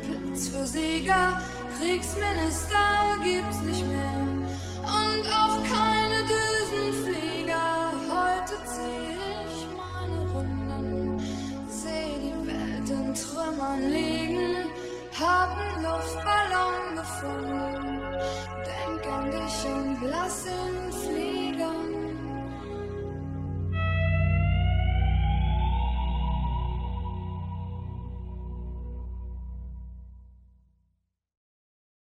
Platz für Sieger. Kriegsminister gibt's nicht mehr und auch keine Düsenflieger.